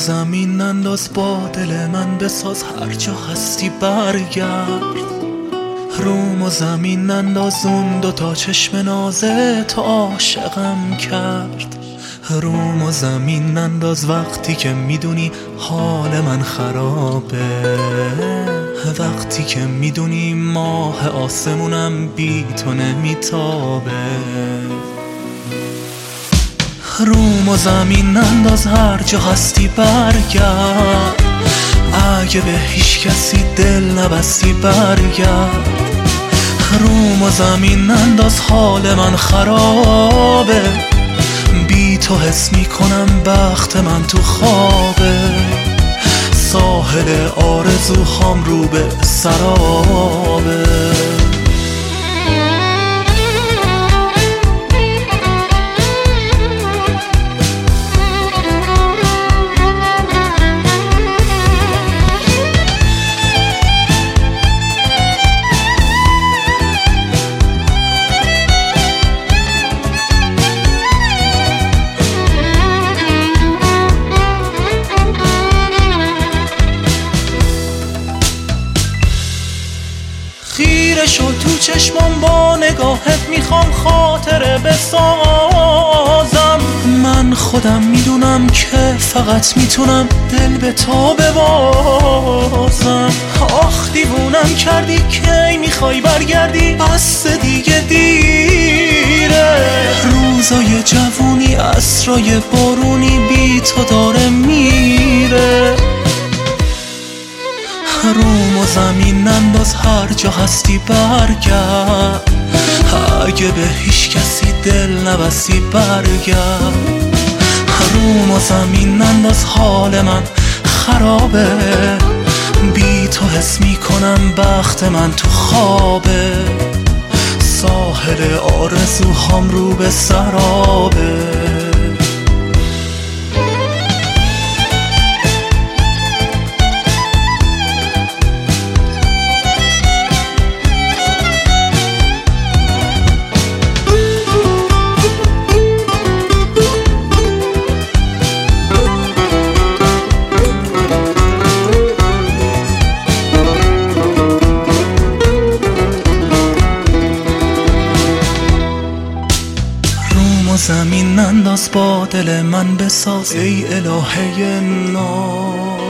زمین انداز با دل من بساز. هر جا هستی برگرد. روم و زمین انداز اون دوتا چشم نازه تا عاشقم کرد. روم و زمین انداز وقتی که می‌دونی حال من خرابه. وقتی که می‌دونی ماه آسمونم بی تو نمیتابه. روم و زمین انداز هر جا هستی برگرد. اگه به هیچ کسی دل نبستی برگرد. روم و زمین انداز حال من خرابه. بی تو حس می‌کنم بخت من تو خوابه. ساحل آرزوهام رو به سرابه. شد تو چشمام با نگاهت می‌خوام خاطره بسازم. من خودم می‌دونم که فقط می‌تونم دل به تا ببازم. آخ دیوونم کردی کی می‌خوای برگردی. بس دیگه دیره. روزای جوونی اسرای بارونی هر جا هستی برگرد. اگه به هیچ کسی دل نبستی برگرد. روم و زمین انداز حال من خرابه. بی تو حس می‌کنم بخت من تو خوابه. ساحل آرزوهام رو به سرابه. زمین انداز با دل من بساز ای الهه ناز.